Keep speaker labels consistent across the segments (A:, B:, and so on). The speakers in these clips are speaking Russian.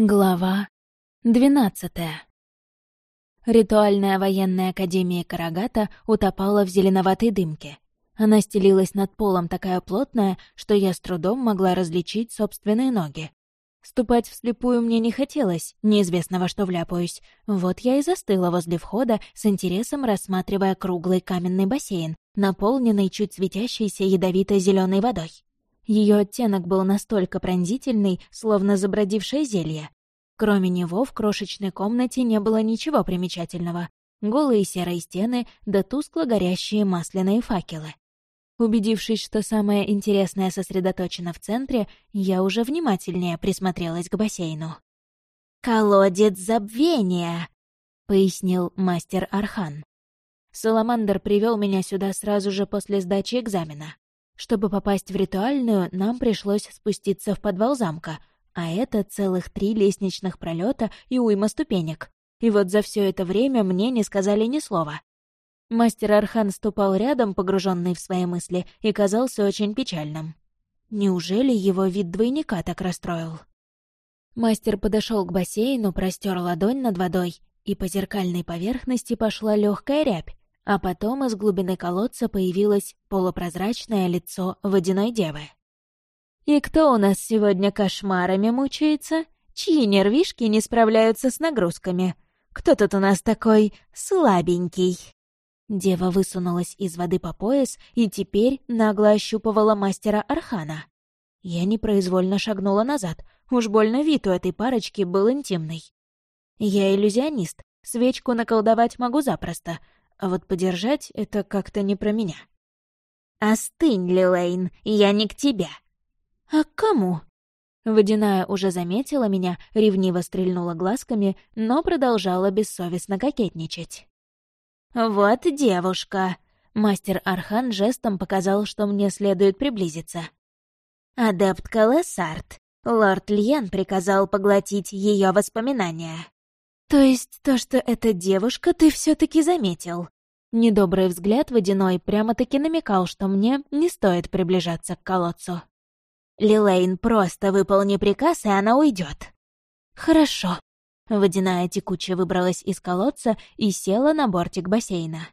A: Глава двенадцатая. Ритуальная военная академия Карагата утопала в зеленоватой дымке. Она стелилась над полом такая плотная, что я с трудом могла различить собственные ноги. Ступать вслепую мне не хотелось, неизвестно во что вляпаюсь. Вот я и застыла возле входа, с интересом рассматривая круглый каменный бассейн, наполненный чуть светящейся ядовито зеленой водой. Ее оттенок был настолько пронзительный, словно забродившее зелье. Кроме него в крошечной комнате не было ничего примечательного. Голые серые стены да тускло горящие масляные факелы. Убедившись, что самое интересное сосредоточено в центре, я уже внимательнее присмотрелась к бассейну.
B: «Колодец забвения», — пояснил мастер Архан.
A: Саламандр привел меня сюда сразу же после сдачи экзамена. Чтобы попасть в ритуальную, нам пришлось спуститься в подвал замка, а это целых три лестничных пролета и уйма ступенек. И вот за все это время мне не сказали ни слова. Мастер Архан ступал рядом, погруженный в свои мысли, и казался очень печальным. Неужели его вид двойника так расстроил? Мастер подошел к бассейну, простер ладонь над водой, и по зеркальной поверхности пошла легкая рябь, а потом из глубины колодца появилось полупрозрачное лицо водяной девы. «И кто у нас сегодня кошмарами мучается? Чьи нервишки не справляются с нагрузками? Кто тут у нас такой слабенький?» Дева высунулась из воды по пояс и теперь нагло ощупывала мастера Архана. Я непроизвольно шагнула назад, уж больно вид у этой парочки был интимный. Я иллюзионист, свечку наколдовать могу запросто, а вот подержать — это как-то не про меня.
B: «Остынь, Лилейн, я не к тебе».
A: «А к кому?» Водяная уже заметила меня, ревниво стрельнула глазками, но продолжала бессовестно кокетничать.
B: «Вот девушка!»
A: Мастер Архан жестом показал, что мне следует приблизиться.
B: «Адепт Калесарт. Лорд Льен приказал поглотить ее воспоминания».
A: «То есть то, что эта девушка, ты все таки заметил?» Недобрый взгляд водяной прямо-таки намекал, что мне не стоит приближаться к колодцу.
B: «Лилейн, просто выполни приказ, и она уйдет.
A: «Хорошо». Водяная текучая выбралась из колодца и села на бортик бассейна.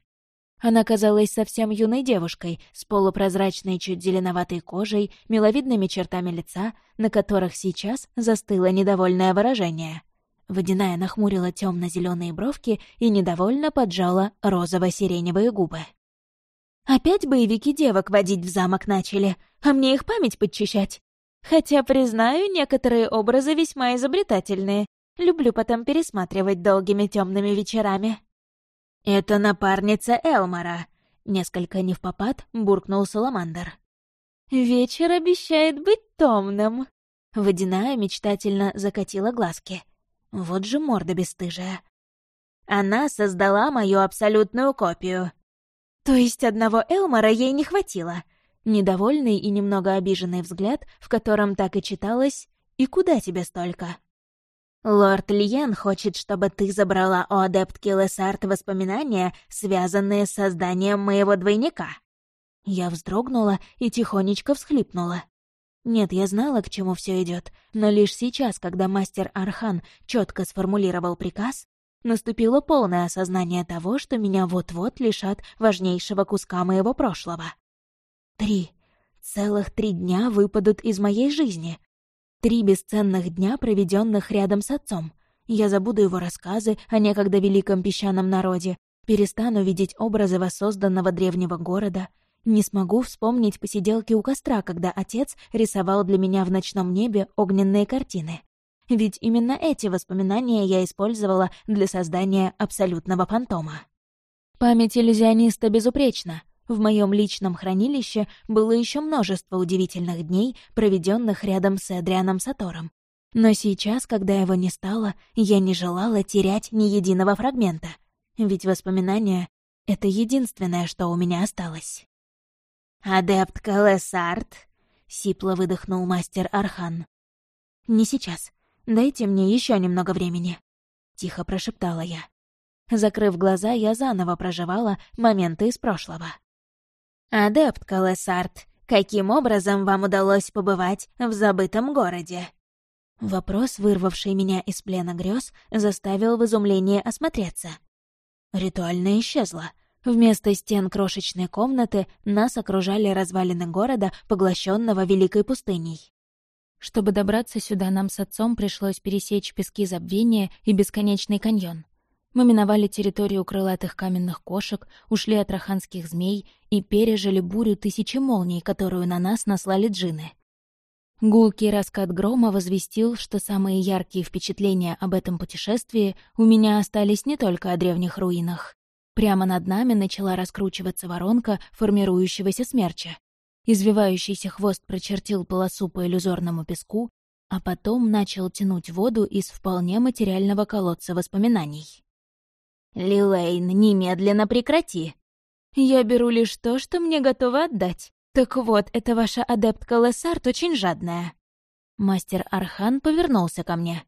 A: Она казалась совсем юной девушкой, с полупрозрачной чуть зеленоватой кожей, миловидными чертами лица, на которых сейчас застыло недовольное выражение — Водяная нахмурила темно-зеленые бровки и недовольно поджала розово-сиреневые губы. «Опять боевики девок водить в замок начали, а мне их память подчищать. Хотя, признаю, некоторые образы весьма изобретательные. Люблю потом пересматривать долгими темными вечерами».
B: «Это напарница Элмара», —
A: несколько не в попад буркнул Саламандр. «Вечер обещает быть томным». Водяная мечтательно закатила глазки — вот же морда бесстыжая.
B: Она создала мою абсолютную копию.
A: То есть одного Элмора ей не хватило. Недовольный и немного обиженный взгляд, в котором так и читалось «И куда тебе столько?»
B: «Лорд Лиен хочет, чтобы ты забрала у адептки Лесарт воспоминания, связанные с созданием моего двойника».
A: Я вздрогнула и тихонечко всхлипнула. Нет, я знала, к чему все идет, но лишь сейчас, когда мастер Архан четко сформулировал приказ, наступило полное осознание того, что меня вот-вот лишат важнейшего куска моего прошлого. Три. Целых три дня выпадут из моей жизни. Три бесценных дня, проведенных рядом с отцом. Я забуду его рассказы о некогда великом песчаном народе, перестану видеть образы воссозданного древнего города — не смогу вспомнить посиделки у костра, когда отец рисовал для меня в ночном небе огненные картины. Ведь именно эти воспоминания я использовала для создания абсолютного фантома. Память иллюзиониста безупречна. В моем личном хранилище было еще множество удивительных дней, проведенных рядом с Эдрианом Сатором. Но сейчас, когда его не стало, я не желала терять ни единого фрагмента. Ведь воспоминания — это единственное, что у меня осталось.
B: «Адепт Калесарт», —
A: сипло выдохнул мастер Архан. «Не сейчас. Дайте мне еще немного времени», — тихо прошептала я. Закрыв глаза, я заново проживала моменты из прошлого.
B: «Адепт Калесарт, каким образом вам удалось побывать в забытом городе?»
A: Вопрос, вырвавший меня из плена грез, заставил в изумлении осмотреться. Ритуально исчезла. Вместо стен крошечной комнаты нас окружали развалины города, поглощенного великой пустыней. Чтобы добраться сюда, нам с отцом пришлось пересечь пески забвения и бесконечный каньон. Мы миновали территорию крылатых каменных кошек, ушли от раханских змей и пережили бурю тысячи молний, которую на нас наслали джины. Гулкий раскат грома возвестил, что самые яркие впечатления об этом путешествии у меня остались не только о древних руинах. Прямо над нами начала раскручиваться воронка формирующегося смерча. Извивающийся хвост прочертил полосу по иллюзорному песку, а потом начал тянуть воду из вполне материального колодца воспоминаний.
B: «Лилейн, немедленно прекрати!»
A: «Я беру лишь то, что мне готова отдать. Так вот, это ваша адептка Лессард очень жадная». Мастер Архан повернулся ко мне.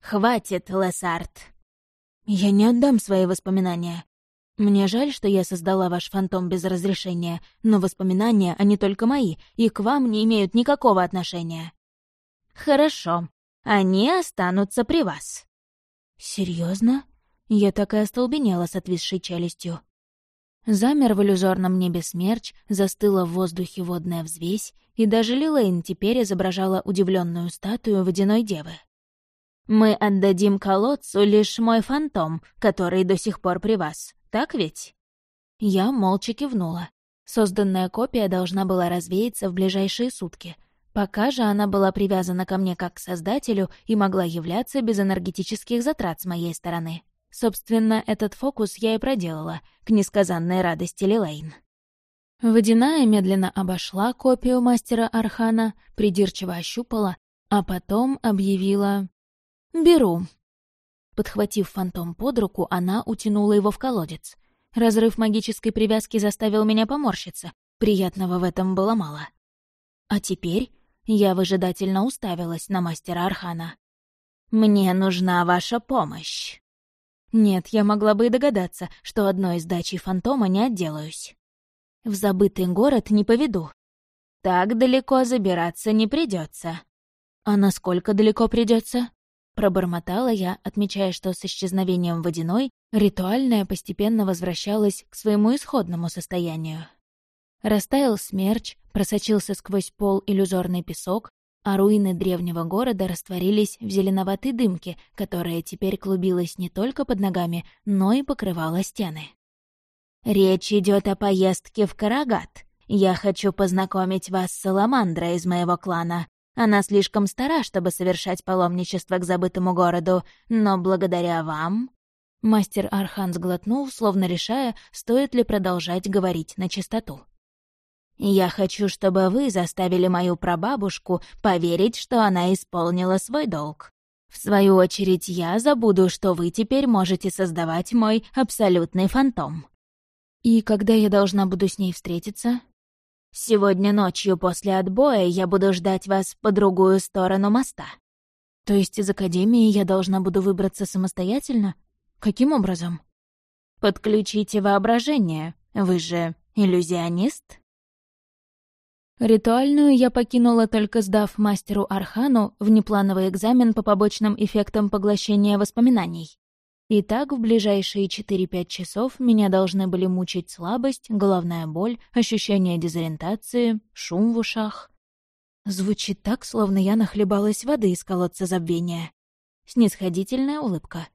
B: «Хватит, Лессард!»
A: «Я не отдам свои воспоминания. Мне жаль, что я создала ваш фантом без разрешения, но воспоминания, они только мои, и к вам не имеют никакого отношения».
B: «Хорошо. Они останутся при вас».
A: Серьезно? Я так и остолбенела с отвисшей челюстью. Замер в иллюзорном небе смерч, застыла в воздухе водная взвесь, и даже Лилейн теперь изображала удивленную статую водяной девы.
B: «Мы отдадим колодцу лишь мой фантом, который до сих пор при вас, так ведь?»
A: Я молча кивнула. Созданная копия должна была развеяться в ближайшие сутки. Пока же она была привязана ко мне как к создателю и могла являться без энергетических затрат с моей стороны. Собственно, этот фокус я и проделала, к несказанной радости Лилейн. Водяная медленно обошла копию мастера Архана, придирчиво ощупала, а потом объявила «Беру». Подхватив фантом под руку, она утянула его в колодец. Разрыв магической привязки заставил меня поморщиться. Приятного в этом было мало. А теперь я выжидательно уставилась на мастера Архана.
B: «Мне нужна ваша помощь».
A: Нет, я могла бы и догадаться, что одной из дачей фантома не отделаюсь. В забытый город не поведу.
B: Так далеко забираться не придется.
A: А насколько далеко придется? Пробормотала я, отмечая, что с исчезновением водяной ритуальное постепенно возвращалось к своему исходному состоянию. Растаял смерч, просочился сквозь пол иллюзорный песок, а руины древнего города растворились в зеленоватой дымке, которая теперь клубилась не только под ногами, но и покрывала стены.
B: «Речь идет о поездке в Карагат. Я хочу познакомить вас с Саламандрой из моего клана. Она слишком стара, чтобы совершать паломничество к забытому городу, но благодаря вам...»
A: Мастер Архан сглотнул, словно решая, стоит ли продолжать говорить на чистоту.
B: Я хочу, чтобы вы заставили мою прабабушку поверить, что она исполнила свой долг. В свою очередь, я забуду, что вы теперь можете создавать мой абсолютный фантом.
A: И когда я должна буду с ней встретиться?
B: Сегодня ночью после отбоя я буду ждать вас по другую сторону моста.
A: То есть из Академии я должна буду выбраться самостоятельно? Каким образом?
B: Подключите воображение. Вы же иллюзионист?
A: Ритуальную я покинула, только сдав мастеру Архану внеплановый экзамен по побочным эффектам поглощения воспоминаний. И так в ближайшие 4-5 часов меня должны были мучить слабость, головная боль, ощущение дезориентации, шум в ушах. Звучит так, словно я нахлебалась воды из колодца забвения. Снисходительная улыбка.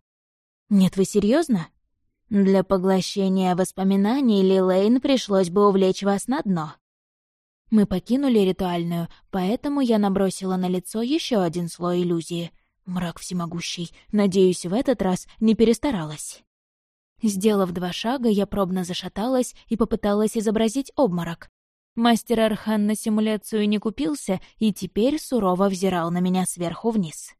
A: «Нет, вы серьезно?
B: Для поглощения воспоминаний Лилейн пришлось бы увлечь вас на дно.
A: Мы покинули ритуальную, поэтому я набросила на лицо еще один слой иллюзии. Мрак всемогущий. Надеюсь, в этот раз не перестаралась. Сделав два шага, я пробно зашаталась и попыталась изобразить обморок. Мастер Архан на симуляцию не купился и теперь сурово взирал на меня сверху вниз.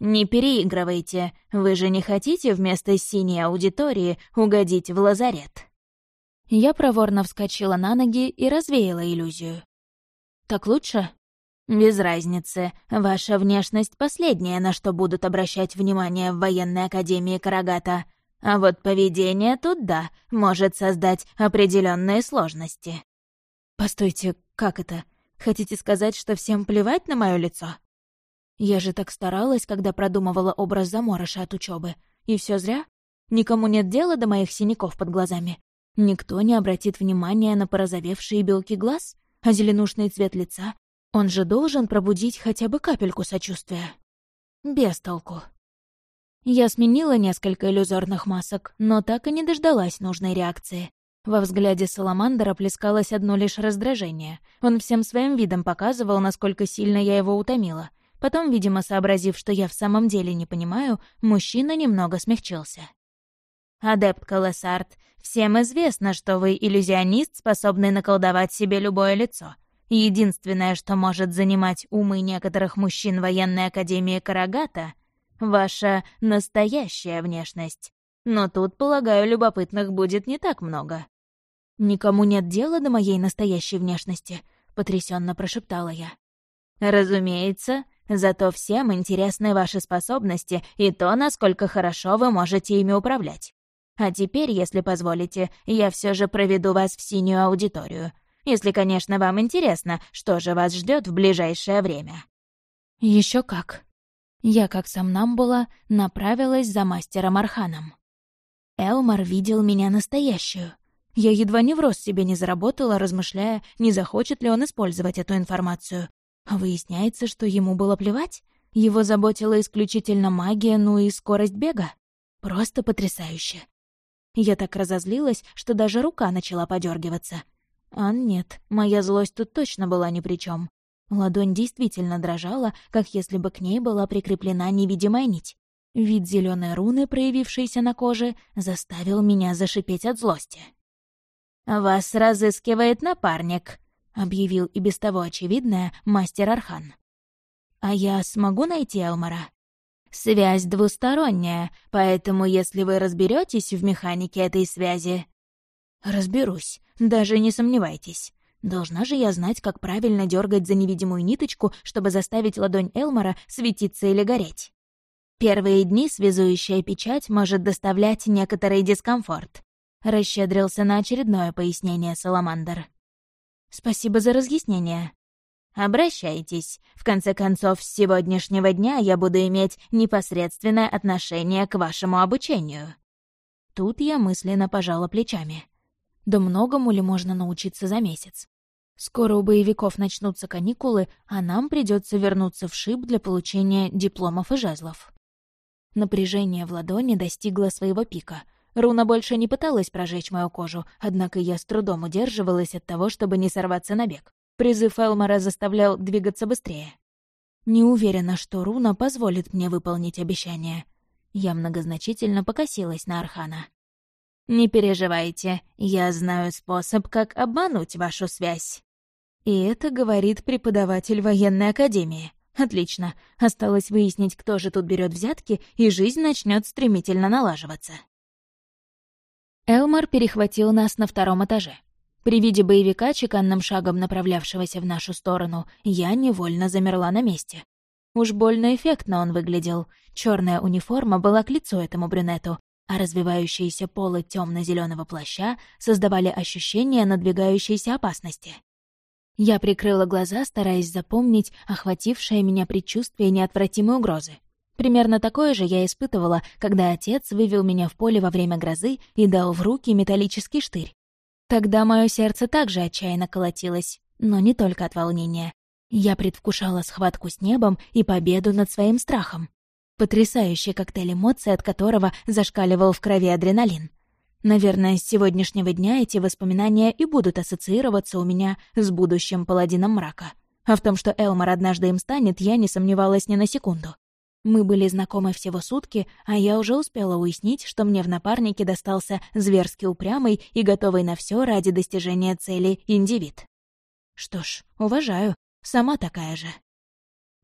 B: «Не переигрывайте, вы же не хотите вместо синей аудитории угодить в лазарет?»
A: Я проворно вскочила на ноги и развеяла иллюзию. «Так лучше?»
B: «Без разницы. Ваша внешность последняя, на что будут обращать внимание в военной академии Карагата. А вот поведение тут, да, может создать определенные сложности».
A: «Постойте, как это? Хотите сказать, что всем плевать на мое лицо?» Я же так старалась, когда продумывала образ заморыша от учебы. И все зря? Никому нет дела до моих синяков под глазами? Никто не обратит внимания на порозовевшие белки глаз? А зеленушный цвет лица? Он же должен пробудить хотя бы капельку сочувствия. Без толку. Я сменила несколько иллюзорных масок, но так и не дождалась нужной реакции. Во взгляде Саламандра плескалось одно лишь раздражение. Он всем своим видом показывал, насколько сильно я его утомила. Потом, видимо, сообразив, что я в самом деле не понимаю, мужчина немного смягчился. «Адепт Колесарт, всем известно, что вы иллюзионист, способный наколдовать себе любое лицо. Единственное, что может занимать умы некоторых мужчин военной академии Карагата — ваша настоящая внешность. Но тут, полагаю, любопытных будет не так много. «Никому нет дела до моей настоящей внешности», — потрясенно прошептала я. «Разумеется, зато всем интересны ваши способности и то, насколько хорошо вы можете ими управлять. А теперь, если позволите, я все же проведу вас в синюю аудиторию. Если, конечно, вам интересно, что же вас ждет в ближайшее время». Еще как. Я, как сам нам была, направилась за мастером Арханом. Элмар видел меня настоящую — я едва не в рост себе не заработала, размышляя, не захочет ли он использовать эту информацию. Выясняется, что ему было плевать. Его заботила исключительно магия, ну и скорость бега. Просто потрясающе. Я так разозлилась, что даже рука начала подергиваться. А нет, моя злость тут точно была ни при чем. Ладонь действительно дрожала, как если бы к ней была прикреплена невидимая нить. Вид зеленой руны, проявившейся на коже, заставил меня зашипеть от злости. «Вас разыскивает напарник», — объявил и без того очевидное мастер Архан. «А я смогу найти Элмара?» «Связь двусторонняя, поэтому если вы разберетесь в механике этой связи...» «Разберусь, даже не сомневайтесь. Должна же я знать, как правильно дергать за невидимую ниточку, чтобы заставить ладонь Элмара светиться или гореть. Первые дни связующая печать может доставлять некоторый дискомфорт. Расщедрился на очередное пояснение Саламандр. «Спасибо за разъяснение». «Обращайтесь. В конце концов, с сегодняшнего дня я буду иметь непосредственное отношение к вашему обучению». Тут я мысленно пожала плечами. Да многому ли можно научиться за месяц? Скоро у боевиков начнутся каникулы, а нам придется вернуться в ШИП для получения дипломов и жезлов. Напряжение в ладони достигло своего пика — Руна больше не пыталась прожечь мою кожу, однако я с трудом удерживалась от того, чтобы не сорваться на бег. Призыв Элмора заставлял двигаться быстрее. Не уверена, что руна позволит мне выполнить обещание. Я многозначительно покосилась на Архана. «Не переживайте, я знаю способ, как обмануть вашу связь». И это говорит преподаватель военной академии. Отлично. Осталось выяснить, кто же тут берет взятки, и жизнь начнет стремительно налаживаться. Элмар перехватил нас на втором этаже. При виде боевика, чеканным шагом направлявшегося в нашу сторону, я невольно замерла на месте. Уж больно эффектно он выглядел. Черная униформа была к лицу этому брюнету, а развивающиеся полы темно зеленого плаща создавали ощущение надвигающейся опасности. Я прикрыла глаза, стараясь запомнить охватившее меня предчувствие неотвратимой угрозы. Примерно такое же я испытывала, когда отец вывел меня в поле во время грозы и дал в руки металлический штырь. Тогда мое сердце также отчаянно колотилось, но не только от волнения. Я предвкушала схватку с небом и победу над своим страхом. Потрясающий коктейль эмоций, от которого зашкаливал в крови адреналин. Наверное, с сегодняшнего дня эти воспоминания и будут ассоциироваться у меня с будущим паладином мрака. А в том, что Элмар однажды им станет, я не сомневалась ни на секунду. Мы были знакомы всего сутки, а я уже успела уяснить, что мне в напарнике достался зверски упрямый и готовый на все ради достижения цели индивид. Что ж, уважаю, сама такая же.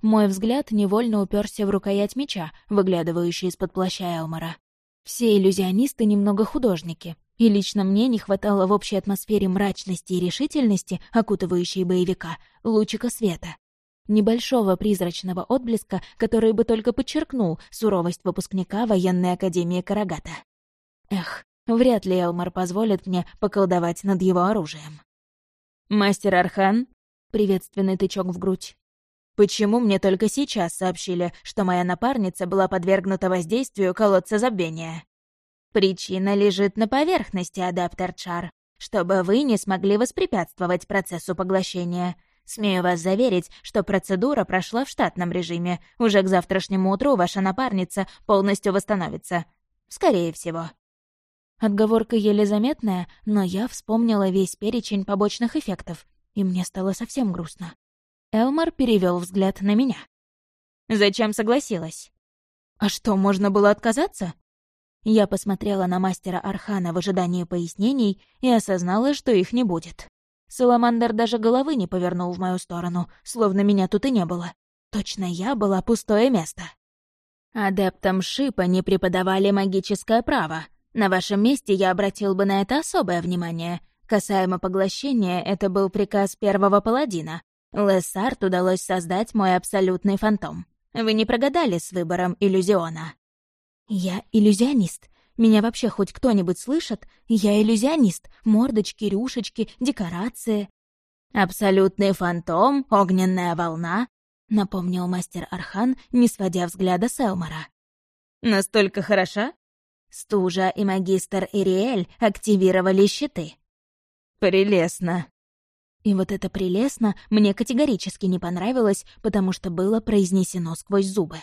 A: Мой взгляд невольно уперся в рукоять меча, выглядывающий из-под плаща Элмора. Все иллюзионисты немного художники, и лично мне не хватало в общей атмосфере мрачности и решительности, окутывающей боевика, лучика света, небольшого призрачного отблеска, который бы только подчеркнул суровость выпускника военной академии Карагата. Эх, вряд ли Элмар позволит мне поколдовать над его оружием. «Мастер Архан?» — приветственный тычок в грудь.
B: Почему мне только сейчас сообщили, что моя напарница была подвергнута воздействию колодца забвения? Причина лежит на поверхности, адаптер Чар, чтобы вы не смогли воспрепятствовать процессу поглощения. Смею вас заверить, что процедура прошла в штатном режиме. Уже к завтрашнему утру ваша напарница полностью восстановится. Скорее всего.
A: Отговорка еле заметная, но я вспомнила весь перечень побочных эффектов, и мне стало совсем грустно. Элмар перевел взгляд на меня.
B: «Зачем согласилась?»
A: «А что, можно было отказаться?» Я посмотрела на мастера Архана в ожидании пояснений и осознала, что их не будет. Саламандр даже головы не повернул в мою сторону, словно меня тут и не было. Точно я была пустое место.
B: «Адептам Шипа не преподавали магическое право. На вашем месте я обратил бы на это особое внимание. Касаемо поглощения, это был приказ первого паладина. Лессард удалось создать мой абсолютный фантом. Вы не прогадали с выбором иллюзиона.
A: Я иллюзионист. Меня вообще хоть кто-нибудь слышит? Я иллюзионист. Мордочки, рюшечки, декорации.
B: Абсолютный фантом, огненная волна, напомнил мастер Архан, не сводя взгляда с Элмора. Настолько хороша? Стужа и магистр Ириэль активировали щиты. Прелестно.
A: И вот это «прелестно» мне категорически не понравилось, потому что было произнесено сквозь зубы.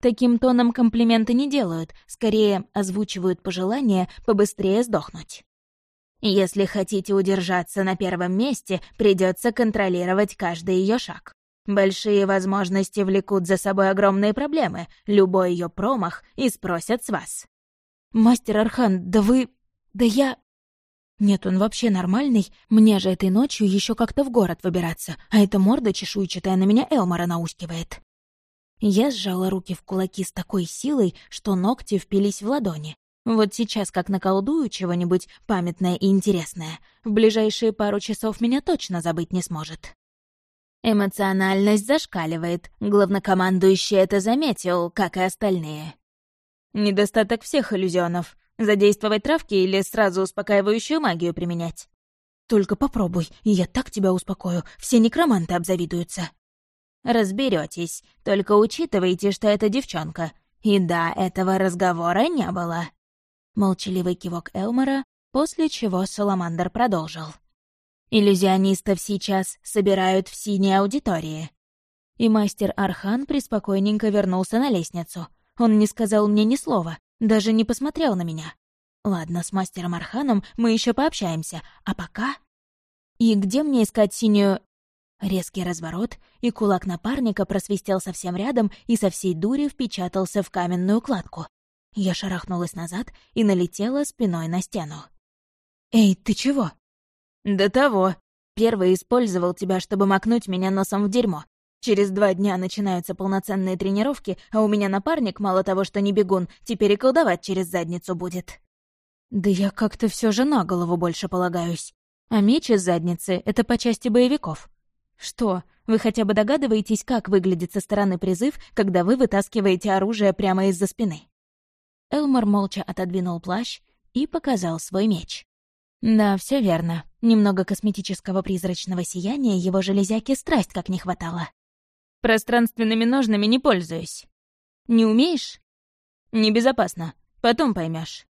A: Таким тоном комплименты не делают, скорее озвучивают пожелание побыстрее сдохнуть.
B: Если хотите удержаться на первом месте, придется контролировать каждый ее шаг. Большие возможности влекут за собой огромные проблемы, любой ее промах и спросят с вас.
A: «Мастер Архан, да вы... да я...» Нет, он вообще нормальный. Мне же этой ночью еще как-то в город выбираться, а эта морда чешуйчатая на меня Элмара наускивает. Я сжала руки в кулаки с такой силой, что ногти впились в ладони. Вот сейчас как наколдую чего-нибудь памятное и интересное, в ближайшие пару часов меня точно забыть не сможет.
B: Эмоциональность зашкаливает, главнокомандующий это заметил, как и остальные. Недостаток всех иллюзионов. Задействовать травки или сразу успокаивающую магию применять?
A: Только попробуй, и я так тебя успокою, все некроманты обзавидуются.
B: Разберетесь, только учитывайте, что это девчонка. И да, этого разговора не было. Молчаливый кивок Элмора, после чего Саламандр продолжил. Иллюзионистов сейчас собирают в синей аудитории.
A: И мастер Архан приспокойненько вернулся на лестницу. Он не сказал мне ни слова, даже не посмотрел на меня. Ладно, с мастером Арханом мы еще пообщаемся, а пока... И где мне искать синюю... Резкий разворот, и кулак напарника просвистел совсем рядом и со всей дури впечатался в каменную кладку. Я шарахнулась назад и налетела спиной на стену. «Эй, ты чего?»
B: «До того. Первый использовал тебя, чтобы макнуть меня носом в дерьмо. Через два дня начинаются полноценные тренировки, а у меня напарник, мало того, что не бегун, теперь и колдовать через задницу будет.
A: Да я как-то все же на голову больше полагаюсь. А меч из задницы — это по части боевиков. Что, вы хотя бы догадываетесь, как выглядит со стороны призыв, когда вы вытаскиваете оружие прямо из-за спины? Элмор молча отодвинул плащ и показал свой меч. Да, все верно. Немного косметического призрачного сияния его железяки страсть как не хватало.
B: Пространственными ножными не пользуюсь. Не умеешь? Небезопасно. Потом поймешь.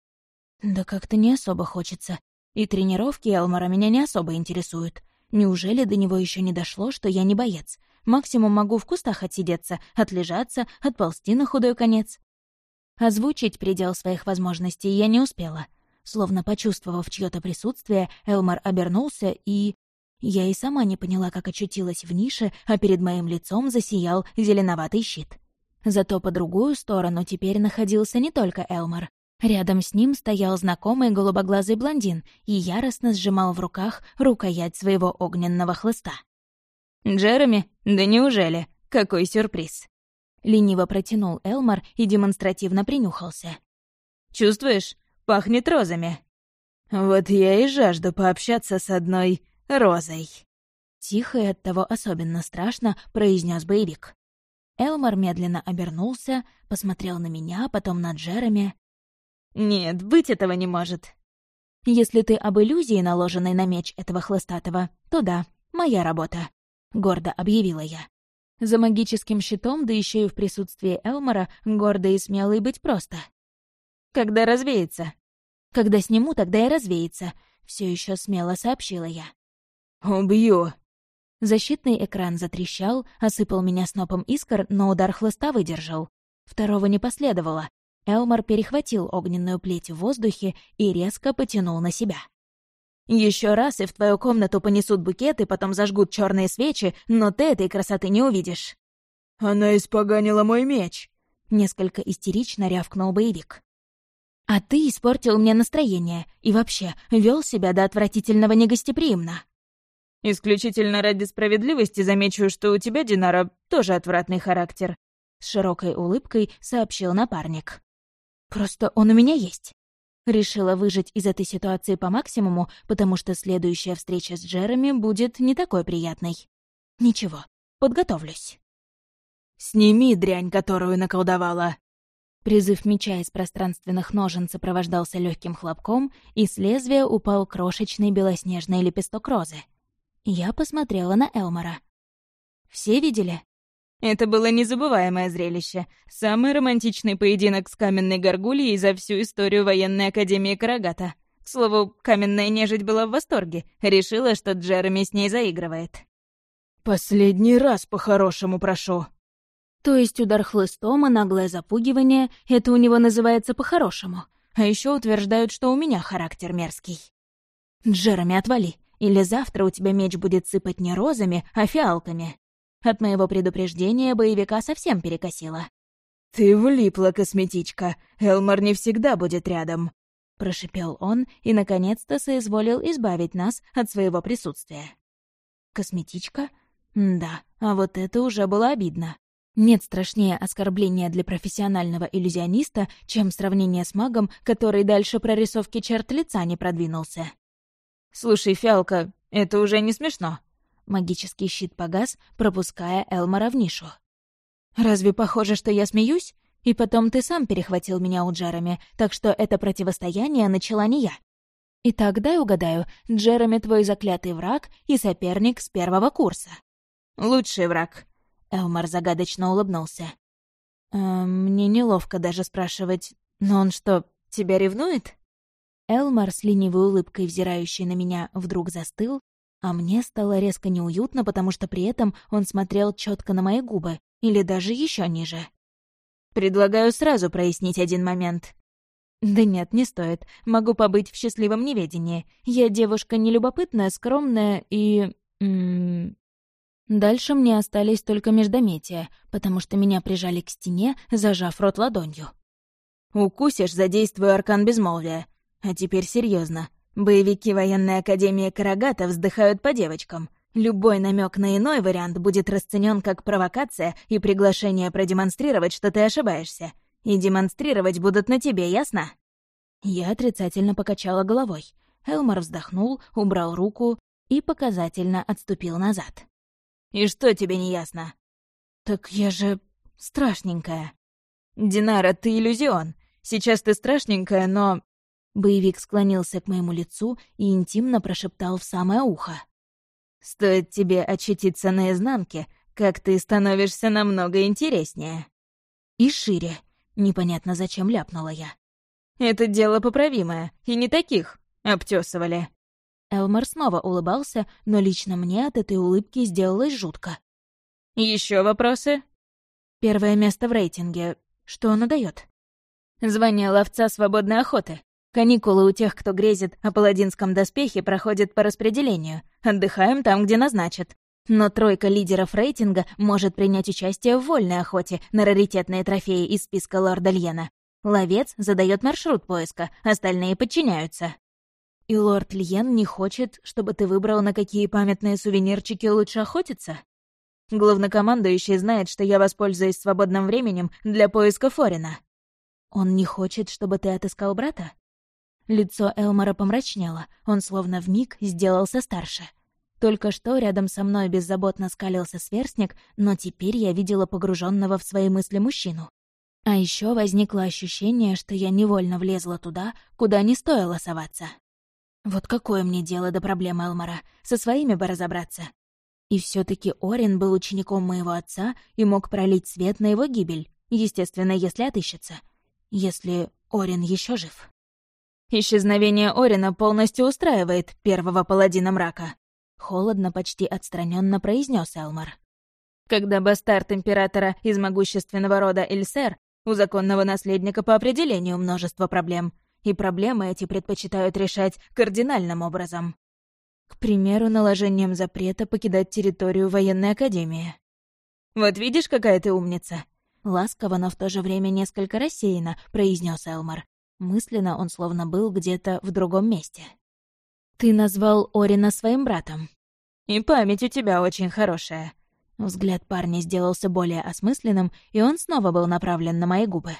A: Да как-то не особо хочется. И тренировки Элмора меня не особо интересуют. Неужели до него еще не дошло, что я не боец? Максимум могу в кустах отсидеться, отлежаться, отползти на худой конец. Озвучить предел своих возможностей я не успела. Словно почувствовав чьё-то присутствие, Элмар обернулся и... Я и сама не поняла, как очутилась в нише, а перед моим лицом засиял зеленоватый щит. Зато по другую сторону теперь находился не только Элмар. Рядом с ним стоял знакомый голубоглазый блондин и яростно сжимал в руках рукоять своего огненного хлыста.
B: «Джереми? Да неужели? Какой сюрприз!»
A: Лениво протянул Элмар и демонстративно принюхался.
B: «Чувствуешь? Пахнет розами!» «Вот я и жажду пообщаться с одной розой.
A: Тихо и оттого особенно страшно произнес боевик. Элмар медленно обернулся, посмотрел на меня, потом на Джереми.
B: «Нет, быть этого не может».
A: «Если ты об иллюзии, наложенной на меч этого хлыстатого, то да, моя работа», — гордо объявила я. За магическим щитом, да еще и в присутствии Элмора, гордо и смелой быть просто. «Когда развеется?» «Когда сниму, тогда и развеется», — все еще смело сообщила я.
C: «Убью!»
A: Защитный экран затрещал, осыпал меня снопом искр, но удар хлыста выдержал. Второго не последовало. Элмор перехватил огненную плеть в воздухе и резко потянул на себя. Еще раз, и в твою комнату понесут букеты, потом зажгут черные свечи, но ты этой красоты не увидишь».
C: «Она испоганила мой меч!»
A: — несколько истерично рявкнул боевик. «А ты испортил мне настроение и вообще вел себя до отвратительного негостеприимно».
C: «Исключительно ради справедливости замечу, что у тебя, Динара, тоже отвратный характер», —
A: с широкой улыбкой сообщил напарник. «Просто он у меня есть. Решила выжить из этой ситуации по максимуму, потому что следующая встреча с Джереми будет не такой приятной. Ничего, подготовлюсь.
C: «Сними дрянь, которую наколдовала!»
A: Призыв меча из пространственных ножен сопровождался легким хлопком, и с лезвия упал крошечный белоснежный лепесток розы. Я посмотрела на Элмора. «Все видели?»
C: Это было незабываемое зрелище. Самый романтичный поединок с каменной горгульей за всю историю военной академии Карагата. К слову, каменная нежить была в восторге. Решила, что Джереми с ней заигрывает. «Последний раз по-хорошему прошу».
A: То есть удар хлыстом и наглое запугивание — это у него называется по-хорошему. А еще утверждают, что у меня характер мерзкий. «Джереми, отвали, или завтра у тебя меч будет сыпать не розами, а фиалками». От моего предупреждения боевика совсем перекосило.
C: «Ты влипла, косметичка. Элмар не всегда будет рядом», — прошипел он и, наконец-то, соизволил избавить нас от своего присутствия.
A: «Косметичка? Да, а вот это уже было обидно. Нет страшнее оскорбления для профессионального иллюзиониста, чем сравнение с магом, который дальше прорисовки черт лица не продвинулся.
C: «Слушай, Фиалка, это уже не смешно»,
A: Магический щит погас, пропуская Элмора в нишу. «Разве похоже, что я смеюсь? И потом ты сам перехватил меня у Джереми, так что это противостояние начала не я. Итак, дай угадаю, Джереми твой заклятый враг и соперник с первого курса».
C: «Лучший враг», —
A: Элмар загадочно улыбнулся. «Э, «Мне неловко даже спрашивать, но он что, тебя ревнует?» Элмар, с ленивой улыбкой взирающий на меня, вдруг застыл, а мне стало резко неуютно, потому что при этом он смотрел четко на мои губы, или даже еще ниже.
C: «Предлагаю сразу прояснить один момент».
A: «Да нет, не стоит. Могу побыть в счастливом неведении. Я девушка нелюбопытная, скромная и... Дальше мне остались только междометия, потому что меня прижали к стене, зажав рот ладонью.
C: «Укусишь, задействую аркан безмолвия. А теперь серьезно. Боевики военной академии Карагата вздыхают по девочкам. Любой намек на иной вариант будет расценен как провокация и приглашение продемонстрировать, что ты ошибаешься. И демонстрировать будут на тебе, ясно?
A: Я отрицательно покачала головой. Элмар вздохнул, убрал руку и показательно отступил назад.
C: «И что тебе не ясно?»
A: «Так я же страшненькая».
C: «Динара, ты иллюзион. Сейчас ты страшненькая, но
A: Боевик склонился к моему лицу и интимно прошептал в самое ухо.
C: «Стоит тебе очутиться наизнанке, как ты становишься намного интереснее».
A: «И шире», — непонятно зачем ляпнула я.
C: «Это дело поправимое, и не таких обтесывали».
A: Элмар снова улыбался, но лично мне от этой улыбки сделалось жутко.
C: Еще вопросы?»
A: «Первое место в рейтинге. Что оно дает?
C: «Звание ловца свободной охоты. Каникулы у тех, кто грезит о паладинском доспехе, проходят по распределению. Отдыхаем там, где назначат. Но тройка лидеров рейтинга может принять участие в вольной охоте на раритетные трофеи из списка лорда Льена. Ловец задает маршрут поиска, остальные подчиняются.
A: И лорд Льен не хочет, чтобы ты выбрал, на какие памятные сувенирчики лучше охотиться?
C: Главнокомандующий знает, что я воспользуюсь свободным временем для поиска Форина.
A: Он не хочет, чтобы ты отыскал брата? Лицо Элмора помрачнело, он словно вмиг сделался старше. Только что рядом со мной беззаботно скалился сверстник, но теперь я видела погруженного в свои мысли мужчину. А еще возникло ощущение, что я невольно влезла туда, куда не стоило соваться. Вот какое мне дело до проблемы Элмора, со своими бы разобраться. И все таки Орин был учеником моего отца и мог пролить свет на его гибель, естественно, если отыщется. Если Орин еще жив.
C: Исчезновение Орина полностью устраивает первого паладина мрака.
A: Холодно, почти отстраненно произнес Элмар.
C: Когда бастард императора из могущественного рода Эльсер, у законного наследника по определению множество проблем, и проблемы эти предпочитают решать кардинальным образом.
A: К примеру, наложением запрета покидать территорию военной академии.
C: «Вот видишь, какая ты умница!»
A: Ласково, но в то же время несколько рассеянно, произнес Элмар. Мысленно он словно был где-то в другом месте. «Ты назвал Орина своим братом?»
C: «И память у тебя очень хорошая».
A: Взгляд парня сделался более осмысленным, и он снова был направлен на мои губы.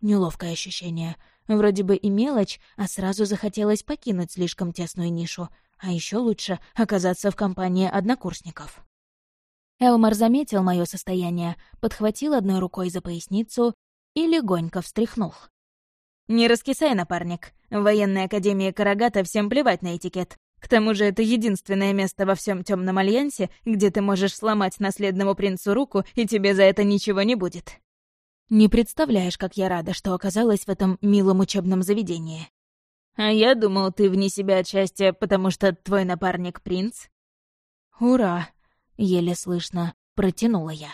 A: Неловкое ощущение. Вроде бы и мелочь, а сразу захотелось покинуть слишком тесную нишу, а еще лучше оказаться в компании однокурсников. Элмар заметил мое состояние, подхватил одной рукой за поясницу и легонько встряхнул.
C: «Не раскисай, напарник. В военной академии Карагата всем плевать на этикет. К тому же это единственное место во всем темном альянсе, где ты можешь сломать наследному принцу руку, и тебе за это ничего не будет».
A: «Не представляешь, как я рада, что оказалась в этом милом учебном заведении».
C: «А я думал, ты вне себя от счастья, потому что твой напарник принц».
A: «Ура!» — еле слышно протянула я.